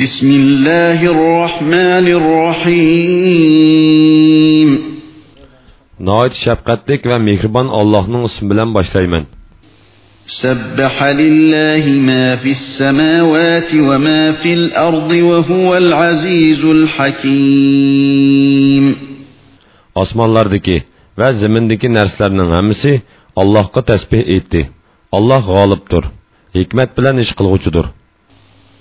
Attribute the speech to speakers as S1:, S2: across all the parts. S1: Bismillahirrahmanirrahim.
S2: Nəhayət şəfqətlik və mehriban Allahın ismi ilə başlayıram.
S1: Səbbaha lillahi ma fis semawati və ma
S2: fil ardı və huvel
S1: azizul hakim.
S2: Osmanlardakı və zəmindəki nərslərin hamısı Allahqa təsbih etdi. Allah qalibdir, hikmət bilən iş qılğucudur.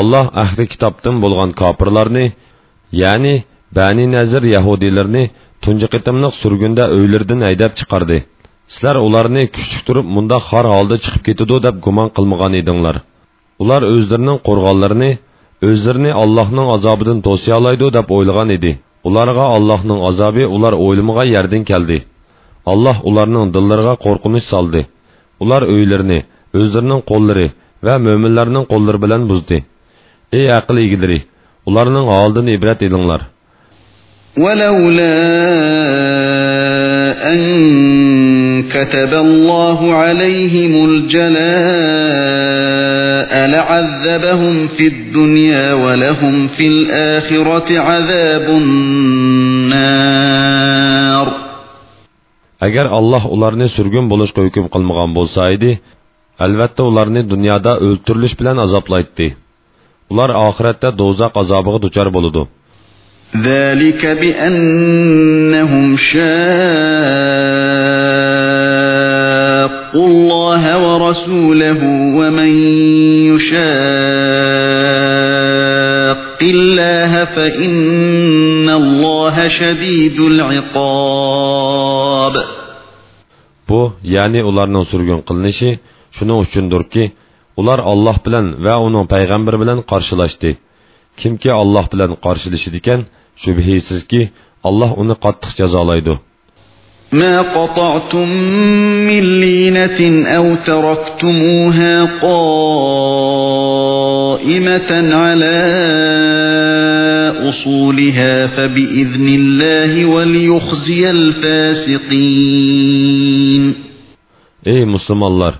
S2: Allah əhli kitabdan bolğan kapırlarını, yəni Bəni Nəzir Yahudilərini tuncu qitimliq sürgündə öylərdən əydəb çıxardı. Sizlər onlarını küçüktürüb munda xar halda çıxıb getidu dəb guman qılmıqan idinlər. Ular özlərinin qorğanlarını, özlərini Allah'nın azabıdın dosyalaydı dəb oyluğan idi. Onlarga Allah'nın azabı ular oylumuğa yerdən gəldi. Allah onlarının dillərga qorqunuş saldı. Ular öylərini, özlərinin qolları və möminlərinin qolları bilən buzdi.'' ey aql egileri ularning holidan ibrat edinglar
S1: ولولا أن كتب الله عليهم الجلاء لعذبهم في الدنيا ولهم في الآخرة عذاب
S2: النار Əgər Allah onlarını sürgün buluşqa hüküm qılmağan bolsaydı, əlbəttə onlarını dünyada öldürülüş bilən azaplaydı. ular oxiratda do'zax azobiga duchor bo'ladi
S1: ذلك بأنهم شاقوا الله ورسوله ومن يشاق الله فإن الله شديد العقاب
S2: Bu, yani ularning sürgün qilinishi shuning uchundirki ular olloh bilan va uning payg'ambari bilan qarshilashdi kimki olloh bilan qarshilashidi ekan shubhisizki olloh uni qattiq jazolaydi
S1: ما قطعتم من لينة أو تركتموها قائمة على أصولها فبإذن الله وليخزي
S2: الفاسقين Ey Müslümanlar!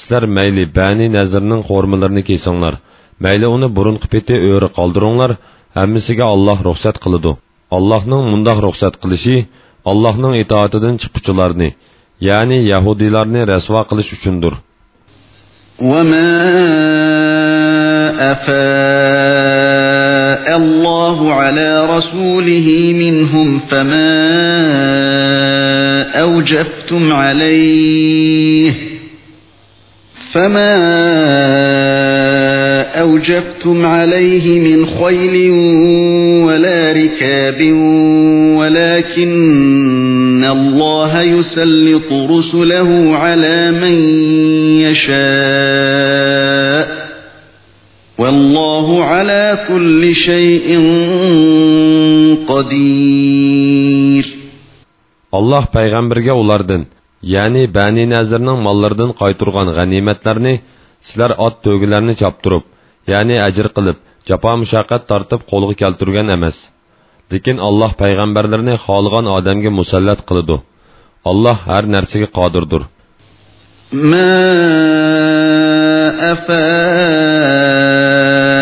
S2: sizlar mayli bani nazrning xurmalarini kesinglar mayli uni burun qipeti o'ri qoldiringlar hammasiga olloh ruxsat qiladi allohning mundoq ruxsat qilishi allohning itoatidan chiqquchilarni ya'ni yahudiylarni rasvo qilish uchundir
S1: وما أفاء الله على رسوله منهم فما أوجفتم عليه فما أوجبتم عليه من خيل ولا ركاب ولكن الله يسلط رسله على من يشاء والله على
S2: كل شيء قدير الله peygamberge ulardan ya'ni bani nazirning mollaridan qaytirgan g'animatlarni sizlar ot to'gilarni choptirib ya'ni ajr qilib jafo mushaqqat tortib qo'lga keltirgan emas lekin alloh payg'ambarlarni xohlagan odamga musallat qiladi alloh har narsaga qodirdir
S1: ما أفاء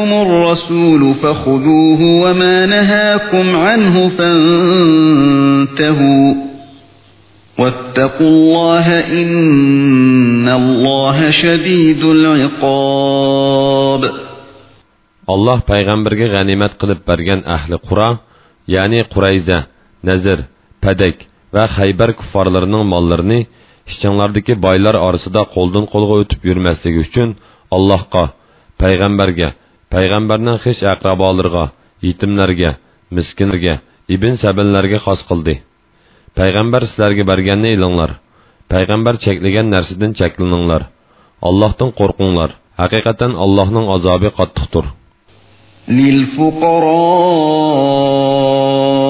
S1: جاءكم الرسول فخذوه وما نهاكم عنه فانتهوا واتقوا الله إن الله شديد
S2: العقاب Allah payg'ambarga g'animat qilib bergan ahli qura ya'ni qurayza nazir padak va haybar kuffarlarining mollarini ishchanlardagi boylar orasida qo'ldan qo'lga o'tib yurmasligi uchun allohga payg'ambarga payg'ambarning hech aqrabolarga yetimlarga miskinlarga ibn sabillarga xos qildi payg'ambar sizlarga berganni elinglar payg'ambar cheklagan narsadan cheklaninglar allohdan qo'rqinglar haqiqatan allohning azobi qattiqdir
S1: lil fuqaro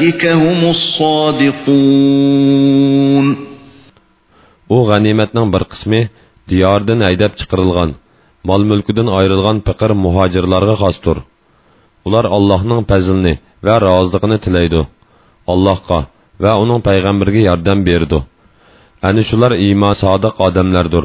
S1: икемуссадикун
S2: ога неметнең бер кысмы диярдан айдап чикырылган мал мөлкүдән айрылган фикр мухаҗирларга гастур Улар Аллаһның фәзлене ва разлыгын тиләйду Аллаһка ва аның пайгамберге ярдәм берде аны шулар има садык одамлардыр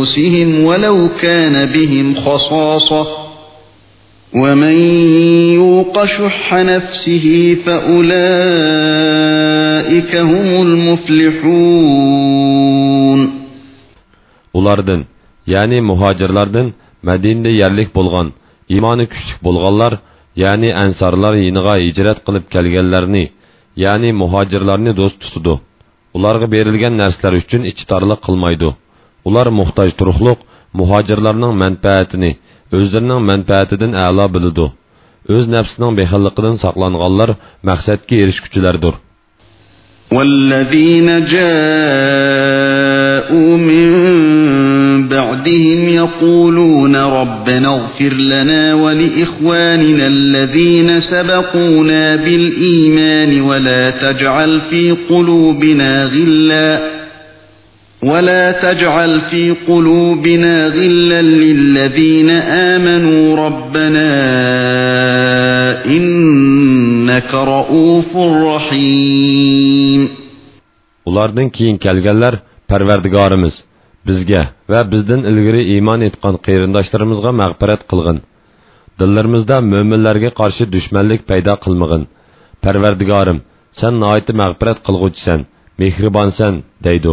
S1: أنفسهم ولو كان بهم خصاصة ومن يوق شح نفسه فأولئك هم المفلحون
S2: Ulardan, yani muhacirlardan Мәдинде ярлик булган, иманы күчлек булганлар, ягъни ансарлар йинига хиҗрат кылып калганларны, ягъни мухаҗирларны дост тутуды. Уларга берилгән нәрсәләр өчен ичтарлык кылмайды. ular muhtoj turuqliq muhojirlarning manfaatini o'zlarining manfaatidan a'lo biladi o'z nafsining behilliqidan saqlanganlar maqsadga erishguchilardir
S1: والذين جاءوا من بعدهم يقولون ربنا اغفر لنا ولإخواننا الذين سبقونا بالإيمان ولا تجعل في قلوبنا غلاً ولا تجعل في قلوبنا غلا للذين آمنوا ربنا إنك رؤوف رحيم
S2: Ulardan keyin kelganlar Parvardigorimiz bizga va bizdan ilgari iymon etgan qarindoshlarimizga mag'firat qilg'in. Dillarimizda mo'minlarga qarshi dushmanlik paydo qilmag'in. Parvardigorim, sen nihoyatda mag'firat qilg'uvchisan, mehribonsan, deydi.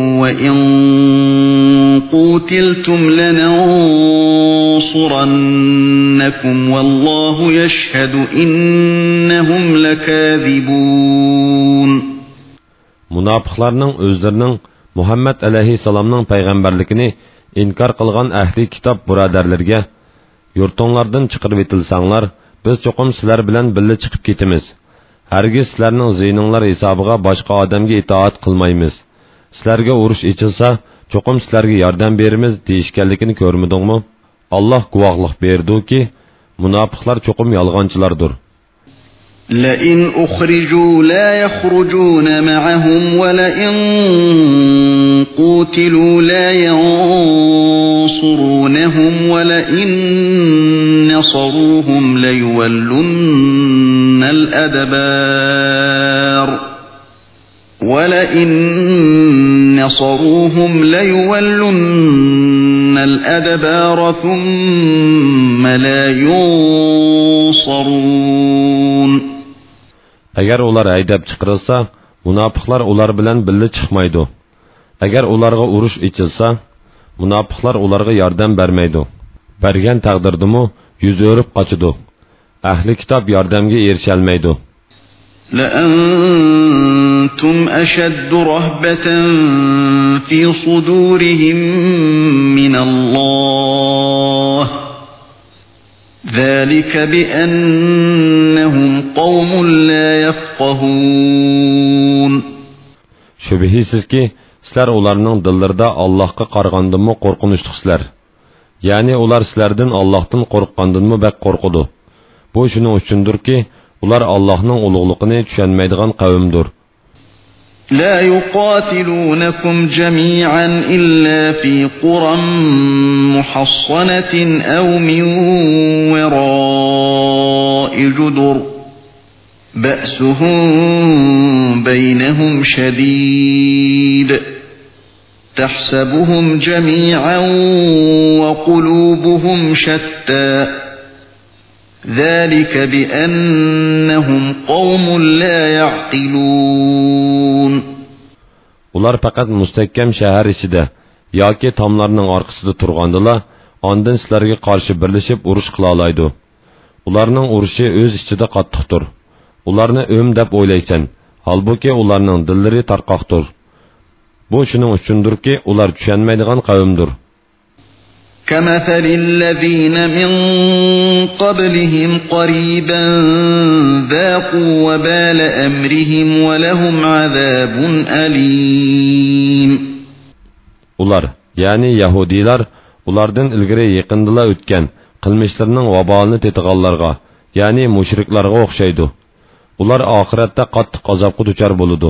S1: وَإِن قُوتِلْتُمْ لَنَنصُرَنَّكُمْ وَاللَّهُ يَشْهَدُ إِنَّهُمْ لَكَاذِبُونَ
S2: Münafıqlarning o'zlarining Muhammad alayhisalomning payg'ambarligini inkor qilgan ahli kitob birodarlarga yurtinglardan chiqirib etilsanglar biz cho'qim sizlar bilan birga chiqib ketamiz hargiz sizlarning ziyninglar hisobiga boshqa odamga itoat qilmaymiz sizlarga urush ichilsa cho'qim sizlarga yordam beramiz deyishganligini ko'rmadingmi alloh guvohlik berdiki munofiqlar cho'qim yolg'onchilardir
S1: لئن أخرجوا لا يخرجون معهم ولئن قوتلوا لا ينصرونهم ولئن نصروهم ليولن الأدبار ولئن نَصَرُوهُمْ لَيُوَلُّنَّ الْأَدْبَارَ ثُمَّ لَا يُنْصَرُونَ
S2: Əgər onlar əydəb çıxırılsa, münafiqlər onlar bilən billi çıxmaydı. Əgər onlarga uruş içilsə, münafiqlər onlarga yardım bərməydi. Bərgən təqdirdimi yüz örüb qaçıdı. Əhli kitab yardımğa erişəlməydi.
S1: لأنتم أشد رهبة في صدورهم من الله ذلك
S2: بأنهم قوم لا يفقهون Şübihisiz ki, sizler onlarının dillerinde Allah'a qarğandın mı korkunuştuk sizler. Yani onlar sizlerden Allah'tan korkkandın mı bək korkudu. Bu şunun üçündür ki, ular Allohning ulug'ligini tushunmaydigan qavmdir.
S1: لا يقاتلونكم جميعا إلا في قرى محصنة أو من وراء جدر بأسهم بينهم شديد تحسبهم جميعا وقلوبهم شتى ذَلِكَ بِأَنَّهُمْ قَوْمٌ لَا يَعْقِلُونَ
S2: Ular faqat müstəhkəm şəhər içində yoki tomlarning orqasida turgandilar, ondan sizlarga qarshi birlashib urush qila oladi. Ularning urushi o'z ichida qattiqdir. Ularni o'm deb o'ylaysan, holbuki ularning dillari tarqoqdir. Bu shuning uchundirki, ular tushunmaydigan qavmdir.
S1: كمثل الذين من قبلهم قريبا ذاقوا وبال أمرهم ولهم عذاب أليم
S2: Ular, yani Yahudiler, ulardan ilgiri yakındılar ötken, qilmishlarning vabolini tetig'anlarga ya'ni mushriklarga o'xshaydi ular oxiratda qattiq azobga duchor bo'ladi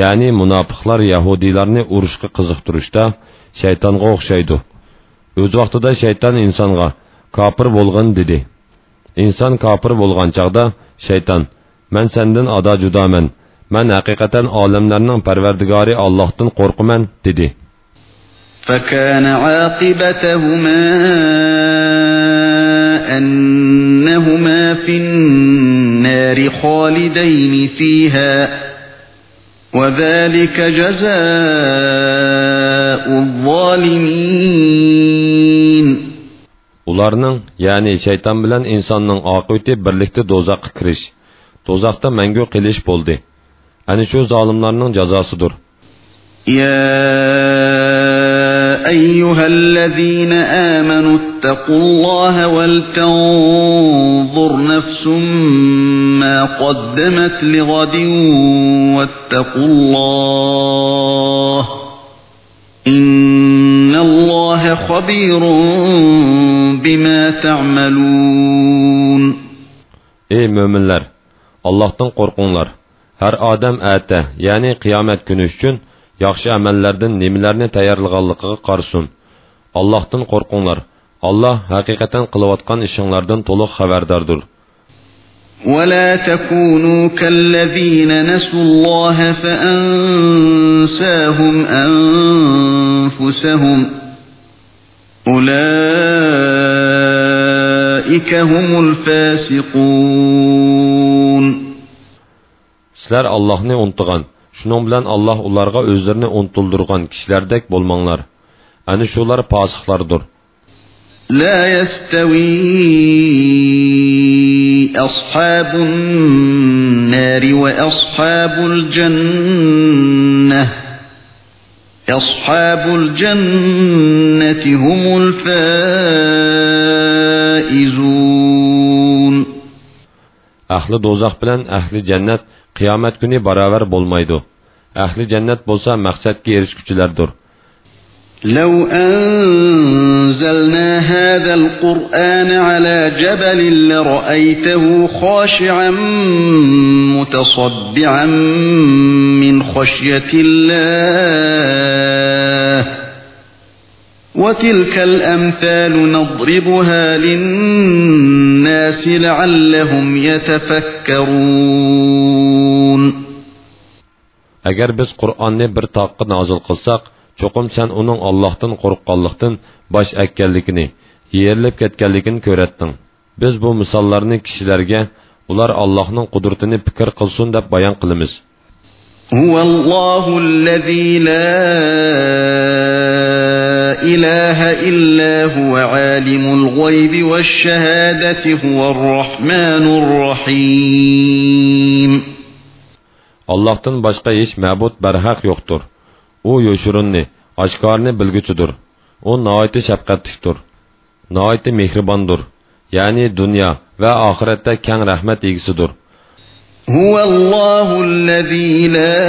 S2: ya'ni munofiqlar yahudilarni urushga qiziqtirishda shaytonga o'xshaydi o'z vaqtida shayton insonga kofir bo'lg'in dedi inson kofir bo'lgan chog'da shayton man sandan ado judoman man haqiqatan olamlarning parvardigori ollohdan qo'rqaman dedi
S1: فكان عاقبتهما أنهما في النار خالدين فيها وذلك جزاء الظالمين
S2: ularning ya'ni shayton bilan insonning oqibati birlikda do'zaxga kirish do'zaxda mangu qilish bo'ldi ana shu zolimlarning jazosidir
S1: Ya أيها الذين آمنوا اتقوا الله ولتنظر نفس ما قدمت لغد واتقوا الله إن الله خبير بما تعملون
S2: Ey möminlər, الله تنقر Hər adam آدم yəni يعني günü üçün yaxshi amallardan nimalarni tayyorlaganligiga qarasin allohdan qo'rqinglar alloh haqiqatan qilayotgan ishinglardan to'liq xabardordir
S1: ولا تكونوا كالذين نسوا الله فأنساهم أنفسهم أولئك هم
S2: الفاسقون سلر الله ني shuning bilan alloh ularga o'zlarini unutildirgan kishilardek bo'lmanglar ana shular posiqlardir
S1: لا يستوي أصحاب النار وأصحاب الجنة أصحاب الجنة
S2: هم الفائزون أهل دوزخ بلن أهل جنة qiyomat kuni barobar bo'lmaydi ahli jannat bo'lsa maqsadga erishguchilardir لو أنزلنا هذا القرآن على جبل
S1: لرأيته خاشعا متصدعا من خشية الله وتلك الأمثال نضربها للناس لعلهم يتفكرون
S2: agar biz qur'onni bir toqqa nozil qilsak cho'qim san uning ollohdan qo'rqqanlikdan bosh akkanligini yerilib ketganligini ko'ratding biz bu misollarni kishilarga ular allohning qudratini fikr qilsin deb bayon qilamiz
S1: إله إلا هو عالم الغيب والشهادة هو
S2: الرحمن الرحيم Allah'tan başqa heç məbud bərhaq yoxdur. O yoşurunni, aşkarını bilgüçüdür. O naiti şəfqətlikdir. Naiti mehribandır. Yani dünya ve ahirette kən rahmet ilgisidir.
S1: هو الله الذي لا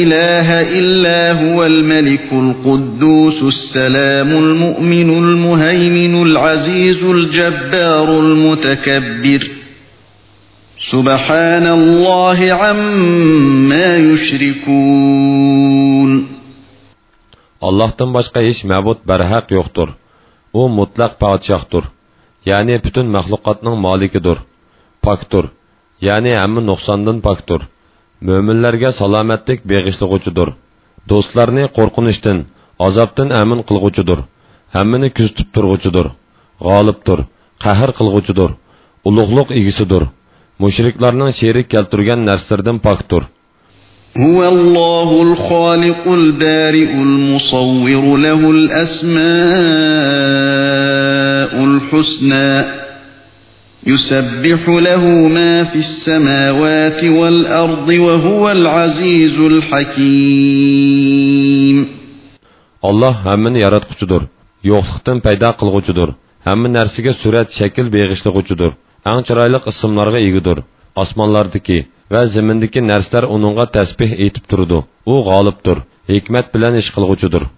S1: إله إلا هو الملك القدوس السلام المؤمن المهيمن العزيز الجبار المتكبر Subhanallohi amma yushrikun.
S2: Allohdan boshqa hech ma'bud barhaq yo'qdir. U mutlaq padşahdır. Yəni bütün məxluqatın malikidir. Pakdır. Yəni hamma nuqsondan pakdır. Möminlərə salamatlıq bəğişləyicidir. Dostlarını qo'rqinishdan, azabdan əmin qılğıcıdır. Hammani kuzatib turg'uchidir. Qalibdir. Qəhr qılğıcıdır. Uluqluq igisidir. مشرك شيرك şerik keltürgen nersirdin paktur.
S1: هو الله الخالق البارئ المصور له الاسماء الحسنى يُسَبِّحُ لَهُ مَا فِي السَّمَاوَاتِ وَالْأَرْضِ
S2: وَهُوَ الْعَزِيزُ الْحَكِيمُ الله همین يوختم کچودور یوخلقتن پیدا قلقوچودور همین نرسیگه شكل بيغش بیغشلقوچودور ən çıraylı qısımlara egidir. Osmanlardakı və zimindəki nərslər onunğa təsbih etib durdu. O qalibdir, hikmət bilən iş qılğucudur.